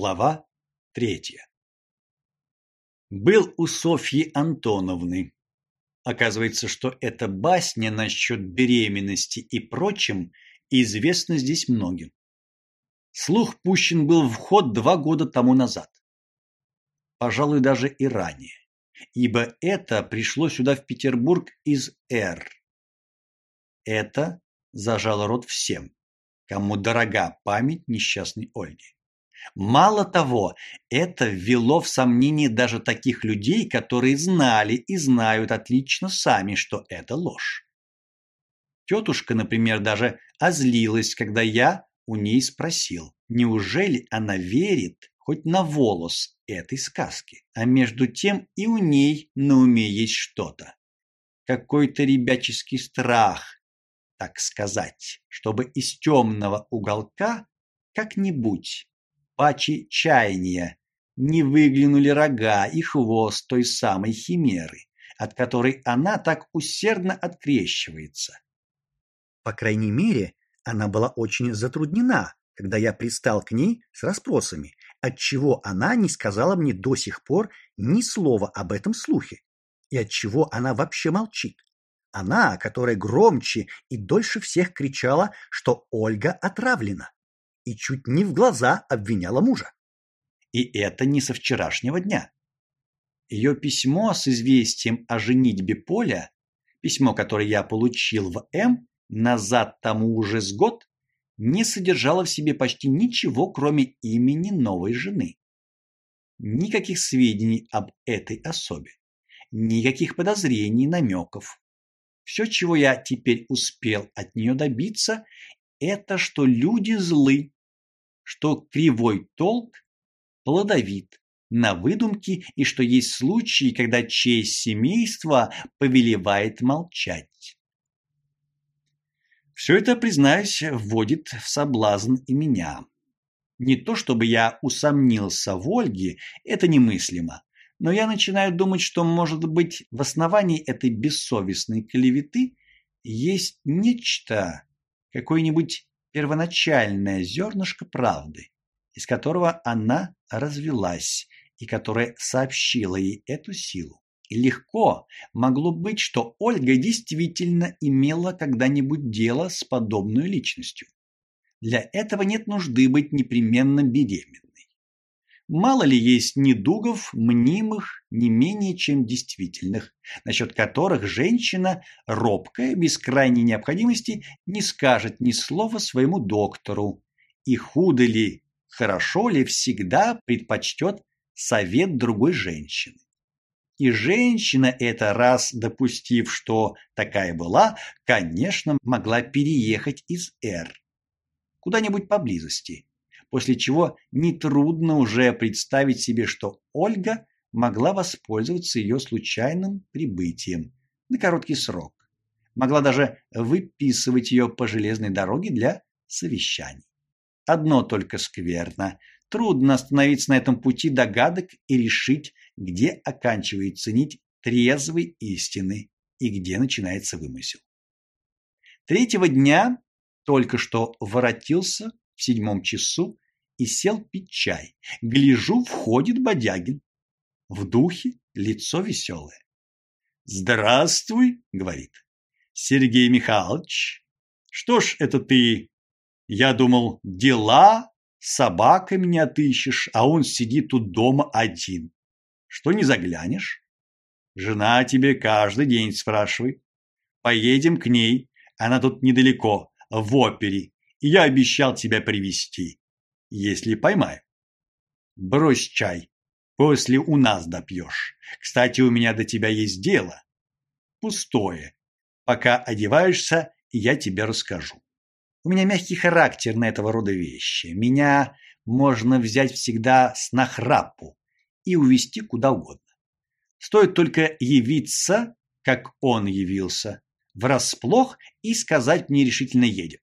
Глава третья. Был у Софьи Антоновны. Оказывается, что эта басня насчет беременности и прочим известна здесь многим. Слух пущен был в ход два года тому назад. Пожалуй, даже и ранее, ибо это пришло сюда в Петербург из Р. Это зажало рот всем, кому дорога память несчастной Ольги. Мало того, это ввело в сомнение даже таких людей, которые знали и знают отлично сами, что это ложь. Тетушка, например, даже озлилась, когда я у ней спросил, неужели она верит хоть на волос этой сказки, а между тем и у ней на уме есть что-то. Какой-то ребяческий страх, так сказать, чтобы из темного уголка как-нибудь паче чаяния не выглянули рога и хвост той самой химеры, от которой она так усердно открещивается. По крайней мере, она была очень затруднена, когда я пристал к ней с расспросами, отчего она не сказала мне до сих пор ни слова об этом слухе, и отчего она вообще молчит. Она, которая громче и дольше всех кричала, что Ольга отравлена и чуть не в глаза обвиняла мужа. И это не со вчерашнего дня. Ее письмо с известием о женитьбе Поля, письмо, которое я получил в М назад тому уже с год, не содержало в себе почти ничего, кроме имени новой жены. Никаких сведений об этой особе, никаких подозрений, намеков. Все, чего я теперь успел от нее добиться, это что люди злы, что кривой толк плодовит на выдумки и что есть случаи, когда честь семейства повелевает молчать. Все это, признаюсь, вводит в соблазн и меня. Не то чтобы я усомнился в Ольге, это немыслимо, но я начинаю думать, что, может быть, в основании этой бессовестной клеветы есть нечто, какое-нибудь первоначальное зернышко правды, из которого она развелась и которое сообщило ей эту силу. И легко могло быть, что Ольга действительно имела когда-нибудь дело с подобной личностью. Для этого нет нужды быть непременно беременной. Мало ли есть недугов, мнимых, не менее чем действительных, насчет которых женщина, робкая, без крайней необходимости, не скажет ни слова своему доктору. И худо ли, хорошо ли, всегда предпочтет совет другой женщины. И женщина эта, раз допустив, что такая была, конечно, могла переехать из Р. Куда-нибудь поблизости после чего нетрудно уже представить себе, что Ольга могла воспользоваться ее случайным прибытием на короткий срок. Могла даже выписывать ее по железной дороге для совещаний. Одно только скверно. Трудно остановиться на этом пути догадок и решить, где оканчивается нить трезвой истины и где начинается вымысел. Третьего дня только что воротился в седьмом часу и сел пить чай. Гляжу, входит Бодягин. В духе, лицо веселое. «Здравствуй», — говорит. «Сергей Михайлович, что ж это ты? Я думал, дела, собака меня отыщешь, а он сидит тут дома один. Что не заглянешь? Жена тебе каждый день спрашивает. Поедем к ней, она тут недалеко, в опере, и я обещал тебя привести если поймаю. Брось чай, после у нас допьешь. Кстати, у меня до тебя есть дело. Пустое. Пока одеваешься, я тебе расскажу. У меня мягкий характер на этого рода вещи. Меня можно взять всегда с нахрапу и увести куда угодно. Стоит только явиться, как он явился, врасплох и сказать мне решительно едем.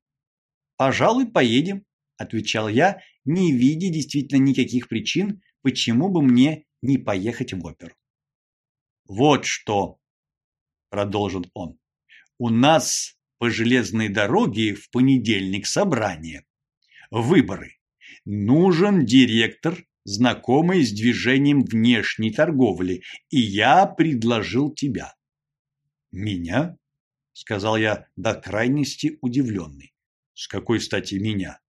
Пожалуй, поедем, отвечал я не видя действительно никаких причин, почему бы мне не поехать в оперу. Вот что, продолжил он. У нас по железной дороге в понедельник собрание. Выборы. Нужен директор знакомый с движением внешней торговли, и я предложил тебя. Меня? сказал я до крайности удивленный. С какой стати меня?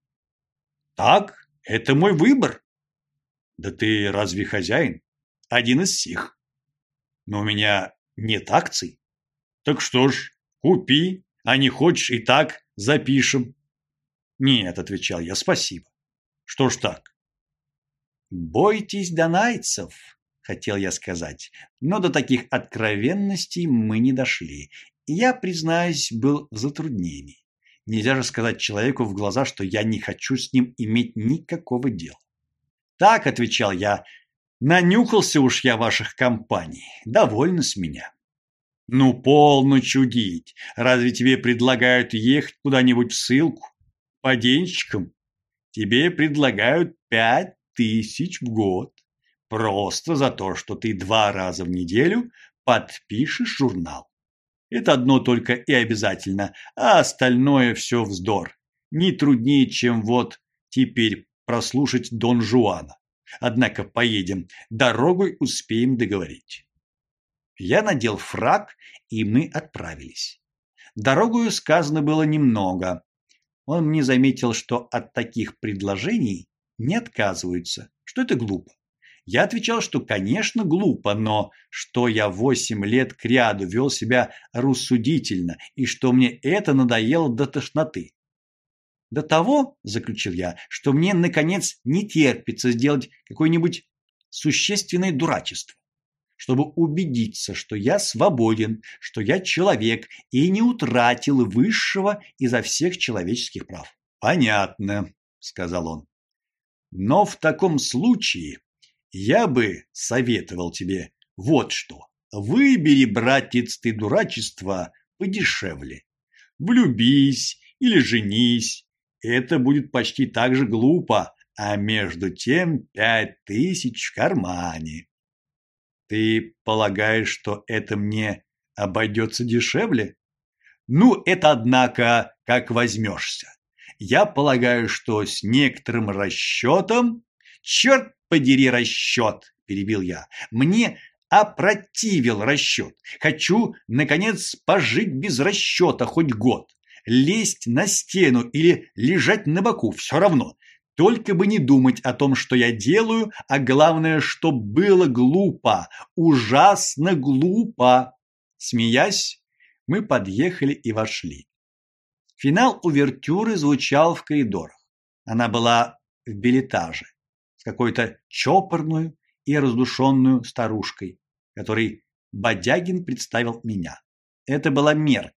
Так, это мой выбор. Да ты разве хозяин? Один из всех. Но у меня нет акций. Так что ж, купи, а не хочешь и так запишем. Нет, отвечал я, спасибо. Что ж так? Бойтесь донайцев, хотел я сказать, но до таких откровенностей мы не дошли. Я, признаюсь, был в затруднении. Нельзя же сказать человеку в глаза, что я не хочу с ним иметь никакого дела. Так, отвечал я, нанюхался уж я ваших компаний, довольно с меня. Ну, полно чудить. Разве тебе предлагают ехать куда-нибудь в ссылку? По денщикам? Тебе предлагают пять тысяч в год. Просто за то, что ты два раза в неделю подпишешь журнал. Это одно только и обязательно, а остальное все вздор. Не труднее, чем вот теперь прослушать Дон Жуана. Однако поедем, дорогой успеем договорить. Я надел фрак, и мы отправились. Дорогою сказано было немного. Он мне заметил, что от таких предложений не отказываются, что это глупо. Я отвечал, что, конечно, глупо, но что я восемь лет кряду вел себя рассудительно и что мне это надоело до тошноты. До того, заключил я, что мне наконец не терпится сделать какое-нибудь существенное дурачество, чтобы убедиться, что я свободен, что я человек и не утратил высшего изо всех человеческих прав. Понятно, сказал он. Но в таком случае я бы советовал тебе вот что. Выбери, братец, ты дурачество подешевле. Влюбись или женись. Это будет почти так же глупо, а между тем пять тысяч в кармане. Ты полагаешь, что это мне обойдется дешевле? Ну, это, однако, как возьмешься. Я полагаю, что с некоторым расчетом... Черт подери расчет, перебил я. Мне опротивил расчет. Хочу, наконец, пожить без расчета хоть год. Лезть на стену или лежать на боку, все равно. Только бы не думать о том, что я делаю, а главное, что было глупо, ужасно глупо. Смеясь, мы подъехали и вошли. Финал увертюры звучал в коридорах. Она была в билетаже с какой-то чопорной и раздушенную старушкой, которой Бодягин представил меня. Это была Мерк,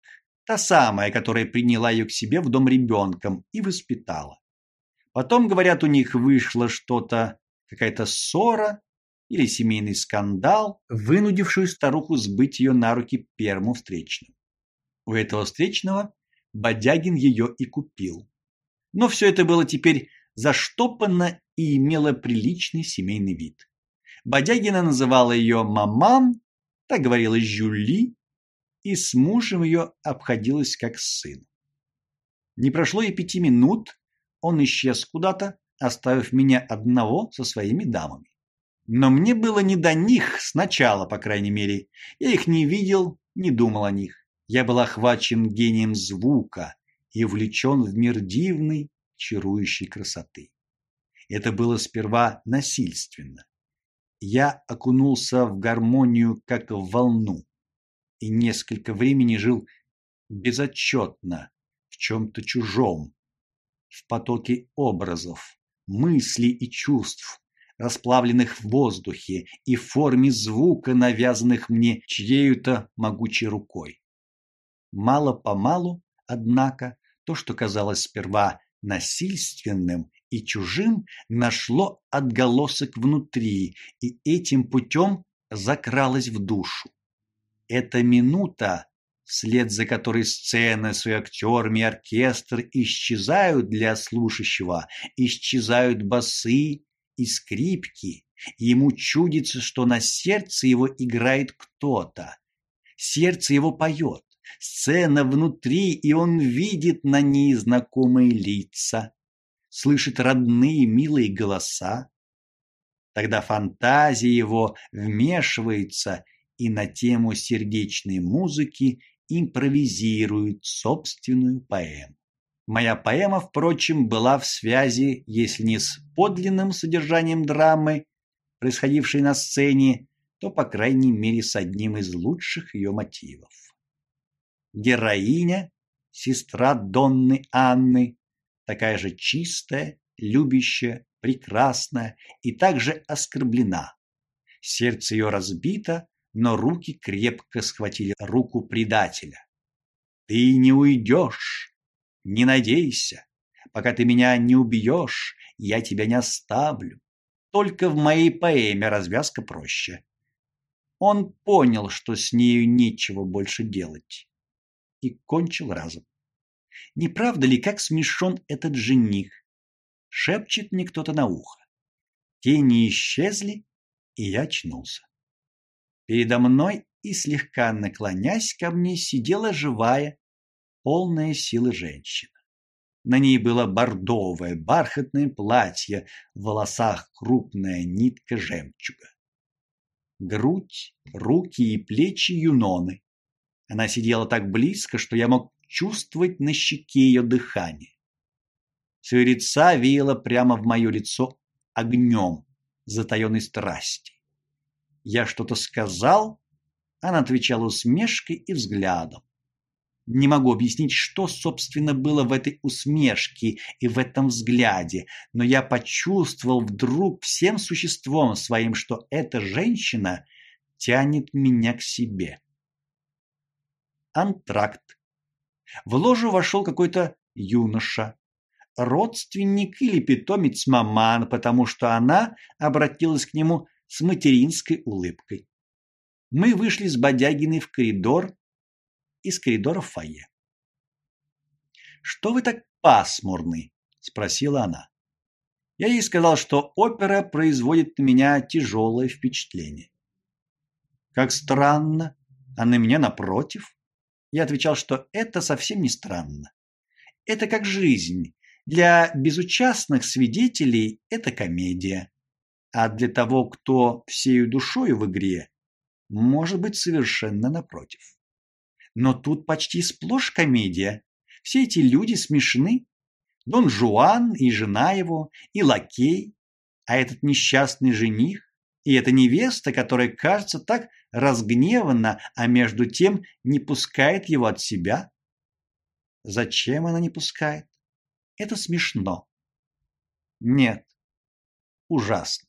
та самая, которая приняла ее к себе в дом ребенком и воспитала. Потом, говорят, у них вышло что-то, какая-то ссора или семейный скандал, вынудившую старуху сбыть ее на руки первому встречному. У этого встречного Бодягин ее и купил. Но все это было теперь заштопано и имело приличный семейный вид. Бодягина называла ее маман, так говорила Жюли, и с мужем ее обходилась как с сыном. Не прошло и пяти минут, он исчез куда-то, оставив меня одного со своими дамами. Но мне было не до них сначала, по крайней мере. Я их не видел, не думал о них. Я был охвачен гением звука и увлечен в мир дивной, чарующей красоты. Это было сперва насильственно. Я окунулся в гармонию как в волну и несколько времени жил безотчетно в чем-то чужом, в потоке образов, мыслей и чувств, расплавленных в воздухе и в форме звука, навязанных мне чьей-то могучей рукой. Мало-помалу, однако, то, что казалось сперва насильственным и чужим, нашло отголосок внутри и этим путем закралось в душу. Эта минута, вслед за которой сцена с ее актерами и оркестр исчезают для слушающего, исчезают басы и скрипки, ему чудится, что на сердце его играет кто-то. Сердце его поет сцена внутри, и он видит на ней знакомые лица, слышит родные милые голоса. Тогда фантазия его вмешивается и на тему сердечной музыки импровизирует собственную поэму. Моя поэма, впрочем, была в связи, если не с подлинным содержанием драмы, происходившей на сцене, то по крайней мере с одним из лучших ее мотивов. Героиня, сестра Донны Анны, такая же чистая, любящая, прекрасная и также оскорблена. Сердце ее разбито, но руки крепко схватили руку предателя. Ты не уйдешь, не надейся, пока ты меня не убьешь, я тебя не оставлю. Только в моей поэме развязка проще. Он понял, что с нею нечего больше делать, и кончил разом. Не правда ли, как смешон этот жених? Шепчет мне кто-то на ухо. Тени исчезли, и я очнулся. Передо мной и слегка наклонясь ко мне сидела живая, полная силы женщина. На ней было бордовое бархатное платье, в волосах крупная нитка жемчуга. Грудь, руки и плечи Юноны. Она сидела так близко, что я мог чувствовать на щеке ее дыхание. С ее лица веяло прямо в мое лицо огнем затаенной страсти. Я что-то сказал, она отвечала усмешкой и взглядом. Не могу объяснить, что собственно было в этой усмешке и в этом взгляде, но я почувствовал вдруг всем существом своим, что эта женщина тянет меня к себе. Антракт. В ложу вошел какой-то юноша, родственник или питомец маман, потому что она обратилась к нему с материнской улыбкой. Мы вышли с Бодягиной в коридор, из коридора в фойе. «Что вы так пасмурны?» – спросила она. Я ей сказал, что опера производит на меня тяжелое впечатление. «Как странно, а на меня напротив?» Я отвечал, что это совсем не странно. Это как жизнь. Для безучастных свидетелей это комедия. А для того, кто всею душою в игре, может быть совершенно напротив. Но тут почти сплошь комедия. Все эти люди смешны. Дон Жуан и жена его, и лакей, а этот несчастный жених, и эта невеста, которая, кажется, так разгневана, а между тем не пускает его от себя. Зачем она не пускает? Это смешно. Нет, ужасно.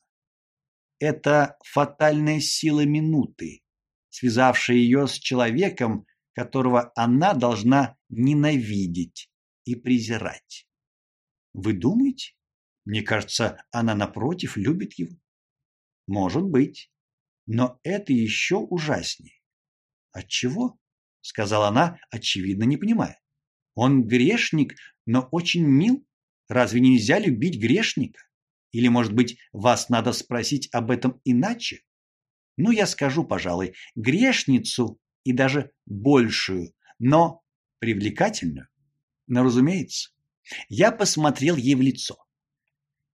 Это фатальная сила минуты, связавшая ее с человеком, которого она должна ненавидеть и презирать. Вы думаете? Мне кажется, она напротив любит его. Может быть, но это еще ужаснее. От чего? сказала она, очевидно не понимая. Он грешник, но очень мил. Разве нельзя любить грешника? Или, может быть, вас надо спросить об этом иначе? Ну, я скажу, пожалуй, грешницу и даже большую, но привлекательную. Но, разумеется, я посмотрел ей в лицо.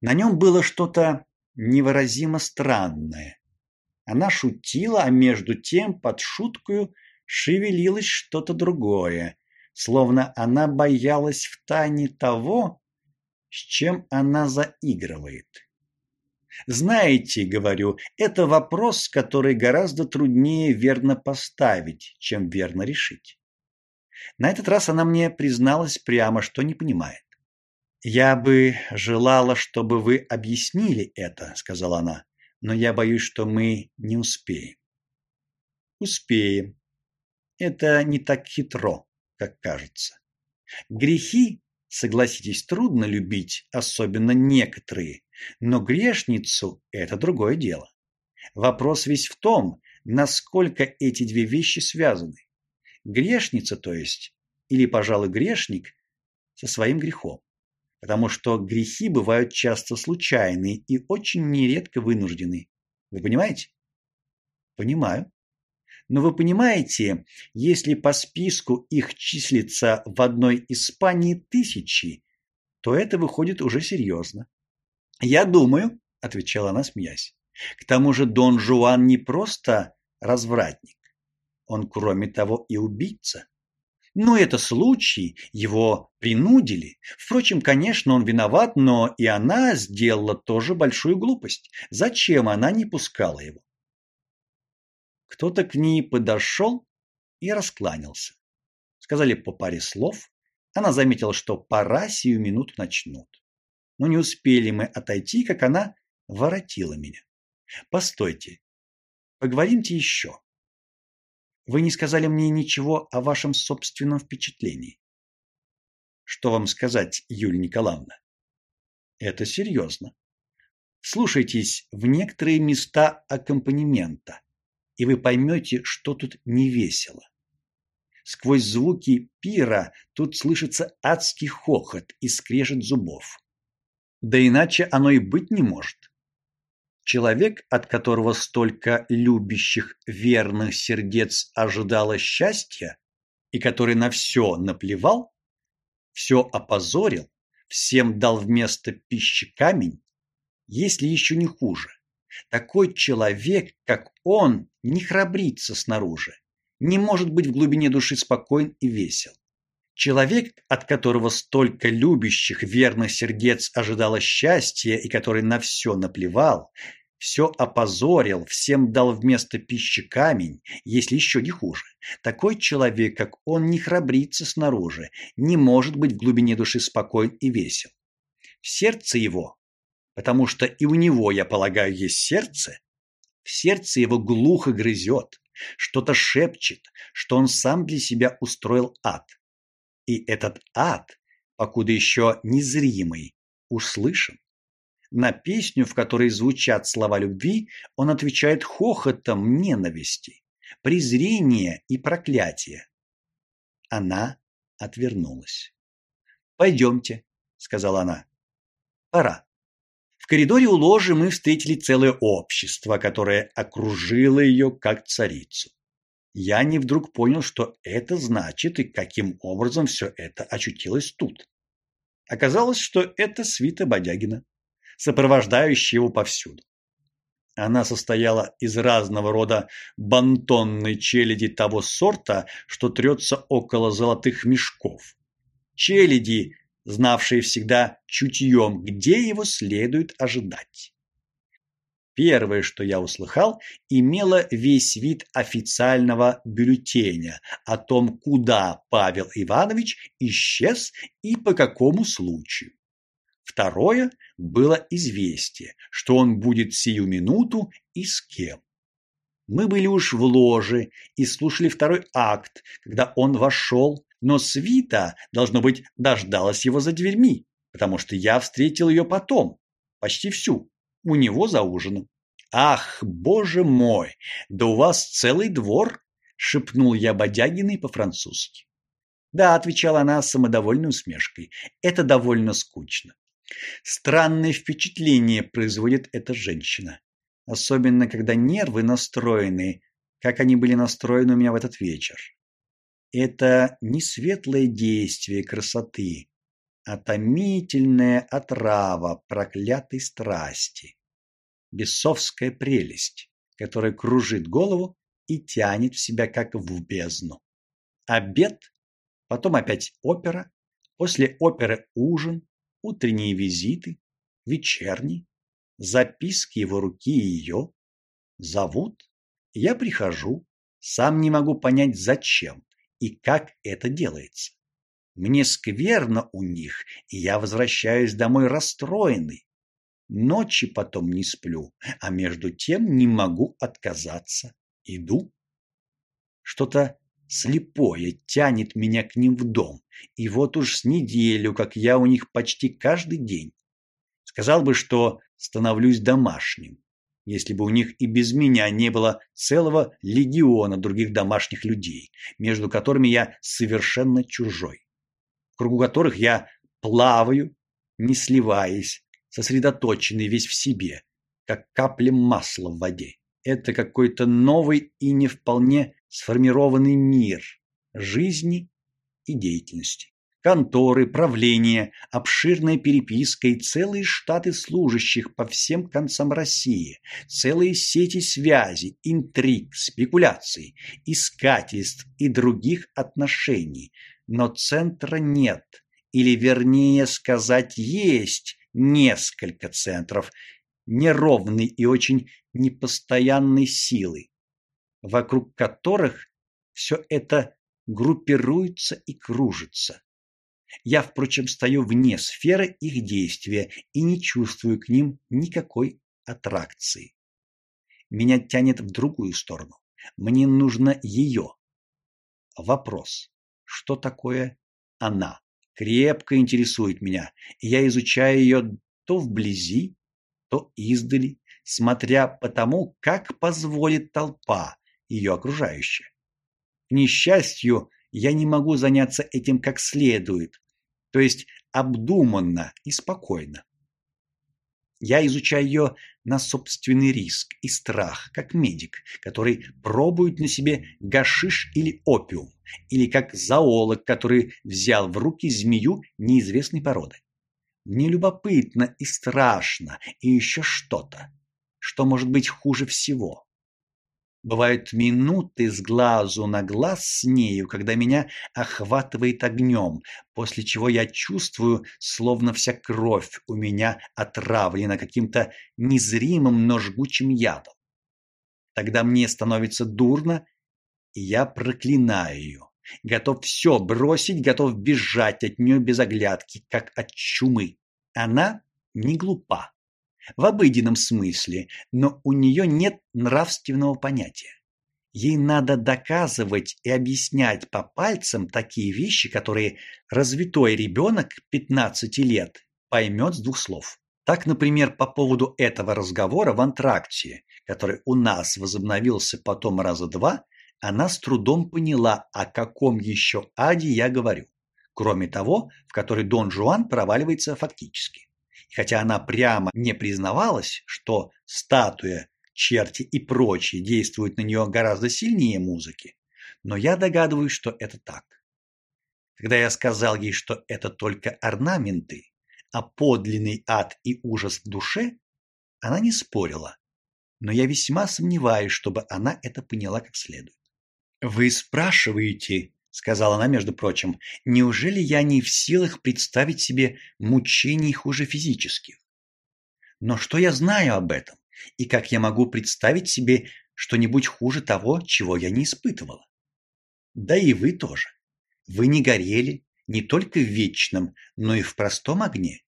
На нем было что-то невыразимо странное. Она шутила, а между тем под шуткою шевелилось что-то другое, словно она боялась в тайне того, с чем она заигрывает. Знаете, говорю, это вопрос, который гораздо труднее верно поставить, чем верно решить. На этот раз она мне призналась прямо, что не понимает. Я бы желала, чтобы вы объяснили это, сказала она, но я боюсь, что мы не успеем. Успеем. Это не так хитро, как кажется. Грехи, согласитесь, трудно любить, особенно некоторые, но грешницу это другое дело. Вопрос весь в том, насколько эти две вещи связаны. Грешница, то есть, или, пожалуй, грешник со своим грехом. Потому что грехи бывают часто случайные и очень нередко вынуждены. Вы понимаете? Понимаю. Но вы понимаете, если по списку их числится в одной Испании тысячи, то это выходит уже серьезно. Я думаю, отвечала она, смеясь, К тому же Дон Жуан не просто развратник. Он, кроме того, и убийца. Но это случай, его принудили. Впрочем, конечно, он виноват, но и она сделала тоже большую глупость. Зачем она не пускала его? Кто-то к ней подошел и раскланялся. Сказали по паре слов. Она заметила, что пора сию минуту начнут. Но не успели мы отойти, как она воротила меня. Постойте. Поговоримте еще. Вы не сказали мне ничего о вашем собственном впечатлении. Что вам сказать, Юлия Николаевна? Это серьезно. Слушайтесь в некоторые места аккомпанемента, и вы поймете, что тут не весело. Сквозь звуки пира тут слышится адский хохот и скрежет зубов. Да иначе оно и быть не может. Человек, от которого столько любящих, верных сердец ожидало счастья, и который на все наплевал, все опозорил, всем дал вместо пищи камень, если еще не хуже. Такой человек, как он, не храбрится снаружи, не может быть в глубине души спокоен и весел. Человек, от которого столько любящих, верных сердец ожидало счастья и который на все наплевал, все опозорил, всем дал вместо пищи камень, если еще не хуже. Такой человек, как он, не храбрится снаружи, не может быть в глубине души спокоен и весел. В сердце его, потому что и у него, я полагаю, есть сердце, в сердце его глухо грызет, что-то шепчет, что он сам для себя устроил ад. И этот ад, покуда еще незримый, услышан. На песню, в которой звучат слова любви, он отвечает хохотом ненависти, презрения и проклятия. Она отвернулась. «Пойдемте», — сказала она. «Пора». В коридоре у ложи мы встретили целое общество, которое окружило ее как царицу. Я не вдруг понял, что это значит и каким образом все это очутилось тут. Оказалось, что это свита Бодягина сопровождающей его повсюду. Она состояла из разного рода бантонной челяди того сорта, что трется около золотых мешков. Челяди, знавшие всегда чутьем, где его следует ожидать. Первое, что я услыхал, имело весь вид официального бюллетеня о том, куда Павел Иванович исчез и по какому случаю. Второе было известие, что он будет сию минуту и с кем. Мы были уж в ложе и слушали второй акт, когда он вошел, но свита, должно быть, дождалась его за дверьми, потому что я встретил ее потом, почти всю, у него за ужином. Ах, боже мой, да у вас целый двор, шепнул я Бодягиной по-французски. Да, отвечала она с самодовольной усмешкой. Это довольно скучно. Странное впечатление производит эта женщина, особенно когда нервы настроены, как они были настроены у меня в этот вечер. Это не светлое действие красоты, а томительная отрава проклятой страсти. Бесовская прелесть, которая кружит голову и тянет в себя как в бездну. Обед, потом опять опера, после оперы ужин, утренние визиты, вечерний, записки его руки и ее. Зовут, я прихожу, сам не могу понять зачем и как это делается. Мне скверно у них, и я возвращаюсь домой расстроенный. Ночи потом не сплю, а между тем не могу отказаться. Иду. Что-то Слепое тянет меня к ним в дом, и вот уж с неделю, как я у них почти каждый день. Сказал бы, что становлюсь домашним, если бы у них и без меня не было целого легиона других домашних людей, между которыми я совершенно чужой, кругу которых я плаваю, не сливаясь, сосредоточенный весь в себе, как капля масла в воде. Это какой-то новый и не вполне сформированный мир жизни и деятельности. конторы, правления, обширная переписка и целые штаты служащих по всем концам России, целые сети связей, интриг, спекуляций, искательств и других отношений. Но центра нет, или вернее сказать, есть несколько центров неровной и очень непостоянной силы, вокруг которых все это группируется и кружится. Я, впрочем, стою вне сферы их действия и не чувствую к ним никакой аттракции. Меня тянет в другую сторону. Мне нужно ее. Вопрос: что такое она? Крепко интересует меня, и я изучаю ее то вблизи, то издали, смотря по тому, как позволит толпа, ее окружающая. К несчастью, я не могу заняться этим как следует, то есть обдуманно и спокойно. Я изучаю ее на собственный риск и страх, как медик, который пробует на себе гашиш или опиум, или как зоолог, который взял в руки змею неизвестной породы. Мне любопытно и страшно, и еще что-то, что может быть хуже всего. Бывают минуты с глазу на глаз с нею, когда меня охватывает огнем, после чего я чувствую, словно вся кровь у меня отравлена каким-то незримым, но жгучим ядом. Тогда мне становится дурно, и я проклинаю ее. Готов все бросить, готов бежать от нее без оглядки, как от чумы. Она не глупа в обыденном смысле, но у нее нет нравственного понятия. Ей надо доказывать и объяснять по пальцам такие вещи, которые развитой ребенок 15 лет поймет с двух слов. Так, например, по поводу этого разговора в антракте, который у нас возобновился потом раза два, она с трудом поняла, о каком еще аде я говорю, кроме того, в который Дон Жуан проваливается фактически хотя она прямо не признавалась, что статуя, черти и прочие действуют на нее гораздо сильнее музыки, но я догадываюсь, что это так. Когда я сказал ей, что это только орнаменты, а подлинный ад и ужас в душе, она не спорила, но я весьма сомневаюсь, чтобы она это поняла как следует. Вы спрашиваете, сказала она, между прочим, неужели я не в силах представить себе мучений хуже физических? Но что я знаю об этом? И как я могу представить себе что-нибудь хуже того, чего я не испытывала? Да и вы тоже. Вы не горели не только в вечном, но и в простом огне.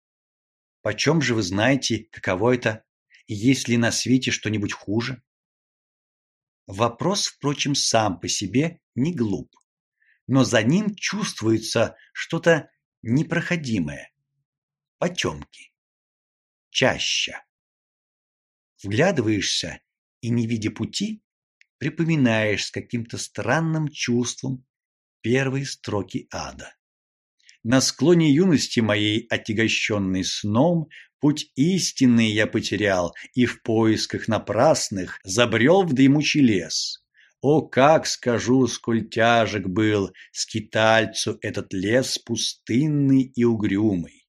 Почем же вы знаете, каково это, есть ли на свете что-нибудь хуже? Вопрос, впрочем, сам по себе не глуп но за ним чувствуется что-то непроходимое. Потемки. Чаща. Вглядываешься и, не видя пути, припоминаешь с каким-то странным чувством первые строки ада. На склоне юности моей, отягощенной сном, путь истинный я потерял и в поисках напрасных забрел в дремучий лес. О, как скажу, сколь тяжек был скитальцу этот лес пустынный и угрюмый.